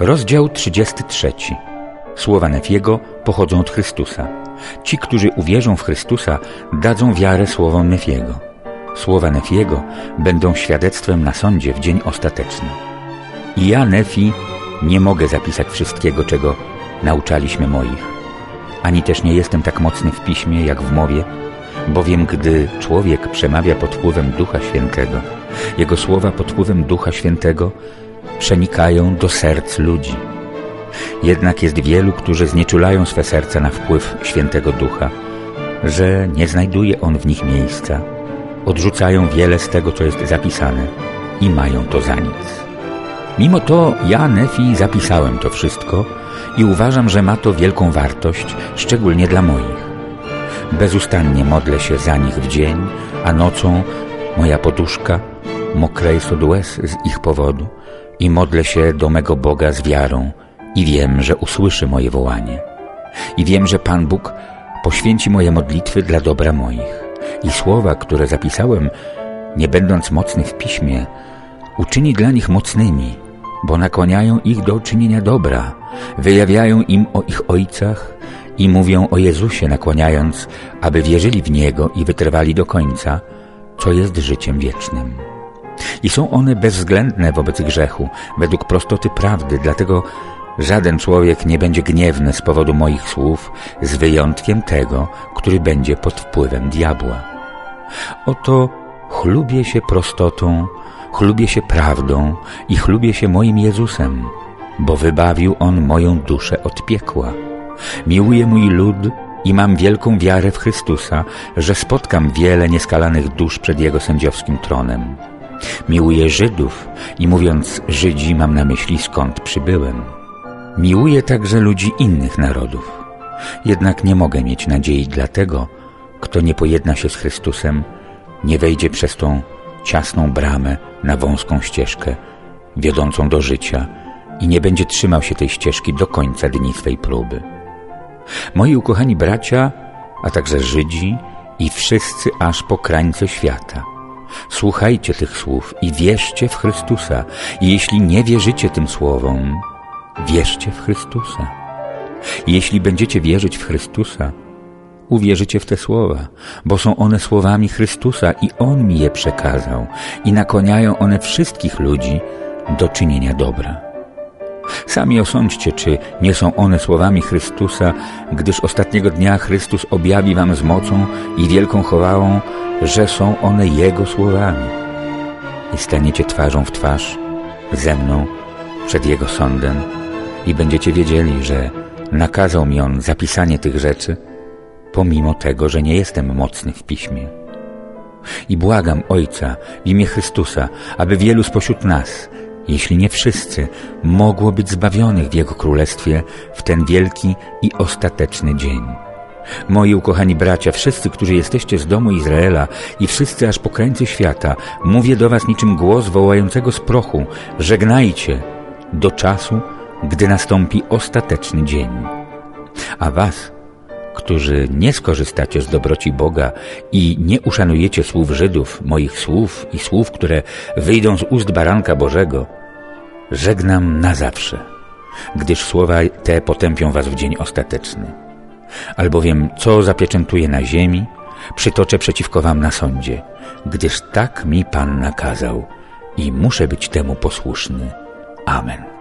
Rozdział 33. Słowa Nefiego pochodzą od Chrystusa. Ci, którzy uwierzą w Chrystusa, dadzą wiarę słowom Nefiego. Słowa Nefiego będą świadectwem na sądzie w dzień ostateczny. I ja, Nefi, nie mogę zapisać wszystkiego, czego nauczaliśmy moich. Ani też nie jestem tak mocny w piśmie, jak w mowie, bowiem gdy człowiek przemawia pod wpływem Ducha Świętego, jego słowa pod wpływem Ducha Świętego przenikają do serc ludzi. Jednak jest wielu, którzy znieczulają swe serca na wpływ Świętego Ducha, że nie znajduje On w nich miejsca. Odrzucają wiele z tego, co jest zapisane i mają to za nic. Mimo to ja, Nefi, zapisałem to wszystko i uważam, że ma to wielką wartość, szczególnie dla moich. Bezustannie modlę się za nich w dzień, a nocą moja poduszka mokra jest od łez z ich powodu i modlę się do mego Boga z wiarą i wiem, że usłyszy moje wołanie. I wiem, że Pan Bóg poświęci moje modlitwy dla dobra moich. I słowa, które zapisałem, nie będąc mocny w piśmie, uczyni dla nich mocnymi, bo nakłaniają ich do czynienia dobra, wyjawiają im o ich ojcach i mówią o Jezusie, nakłaniając, aby wierzyli w Niego i wytrwali do końca, co jest życiem wiecznym. I są one bezwzględne wobec grzechu, według prostoty prawdy, dlatego żaden człowiek nie będzie gniewny z powodu moich słów, z wyjątkiem tego, który będzie pod wpływem diabła. Oto chlubię się prostotą, chlubię się prawdą i chlubię się moim Jezusem, bo wybawił On moją duszę od piekła. Miłuję mój lud i mam wielką wiarę w Chrystusa, że spotkam wiele nieskalanych dusz przed Jego sędziowskim tronem. Miłuję Żydów i mówiąc Żydzi mam na myśli skąd przybyłem. Miłuję także ludzi innych narodów. Jednak nie mogę mieć nadziei dla tego, kto nie pojedna się z Chrystusem, nie wejdzie przez tą ciasną bramę na wąską ścieżkę wiodącą do życia i nie będzie trzymał się tej ścieżki do końca dni swej próby. Moi ukochani bracia, a także Żydzi i wszyscy aż po krańce świata – Słuchajcie tych słów i wierzcie w Chrystusa. I jeśli nie wierzycie tym słowom, wierzcie w Chrystusa. I jeśli będziecie wierzyć w Chrystusa, uwierzycie w te słowa, bo są one słowami Chrystusa i On mi je przekazał i nakłaniają one wszystkich ludzi do czynienia dobra. Sami osądźcie, czy nie są one słowami Chrystusa, gdyż ostatniego dnia Chrystus objawi wam z mocą i wielką chwałą, że są one Jego słowami. I staniecie twarzą w twarz ze mną przed Jego sądem i będziecie wiedzieli, że nakazał mi On zapisanie tych rzeczy, pomimo tego, że nie jestem mocny w piśmie. I błagam Ojca w imię Chrystusa, aby wielu spośród nas jeśli nie wszyscy, mogło być zbawionych w Jego Królestwie w ten wielki i ostateczny dzień. Moi ukochani bracia, wszyscy, którzy jesteście z domu Izraela i wszyscy aż po krańce świata, mówię do was niczym głos wołającego z prochu, żegnajcie do czasu, gdy nastąpi ostateczny dzień. A was, którzy nie skorzystacie z dobroci Boga i nie uszanujecie słów Żydów, moich słów i słów, które wyjdą z ust baranka Bożego, żegnam na zawsze, gdyż słowa te potępią was w dzień ostateczny. Albowiem co zapieczętuję na ziemi, przytoczę przeciwko wam na sądzie, gdyż tak mi Pan nakazał i muszę być temu posłuszny. Amen.